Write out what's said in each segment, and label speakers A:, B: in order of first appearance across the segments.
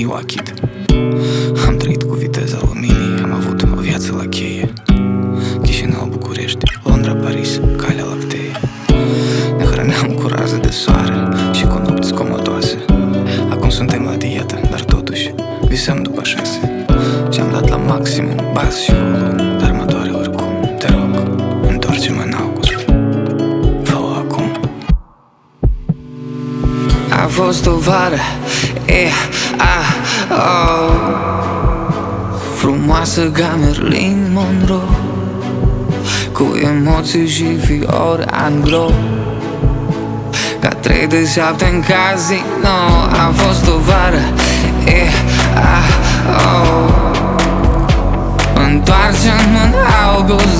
A: Anthony Wachid Am trăit cu viteza luminii, am avut o viață la cheie. Chișinău, București, Londra, Paris, Calea Lactee. Ne hrăneam cu raze de soare și cu nopți scomotoase Acum suntem la dietă, dar totuși visăm după șase. Și am dat la maximum bas și volum. A fost o vară, e, a, oh Frumoasă ca Merlin Monroe Cu emoții și fiori anglo Ca trei de șapte în casino A fost o vară e, a, oh. Întoarce-mă în august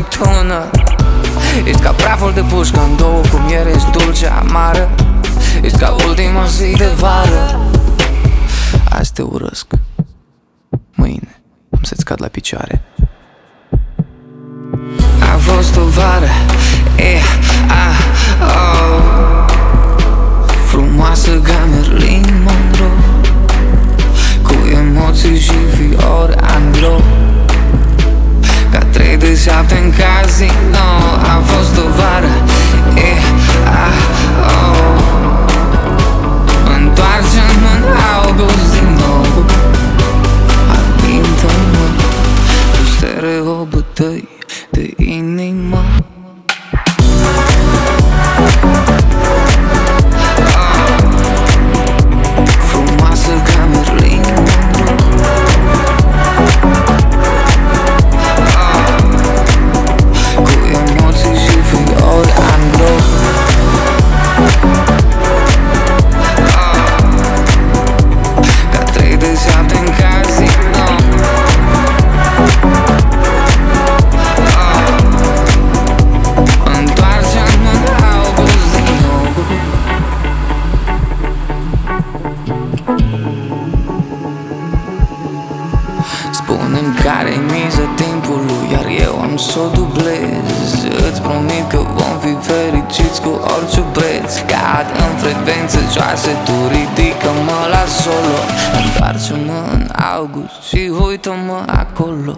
A: fulgeră și tună Ești ca praful de pușcă în două Cu miere ești dulce, amară. Ești ca ultima zi de vară. Azi te urăsc. Mâine am să-ți cad la picioare. A fost o vară trei de șapte în casino A fost o vară Spune-mi care miza timpului Iar eu am să o dublez. Îți promit că vom fi fericiți cu orice preț. Cad în frecvențe joase Tu ridică-mă la solo. Întoarce-mă în august și uită-mă acolo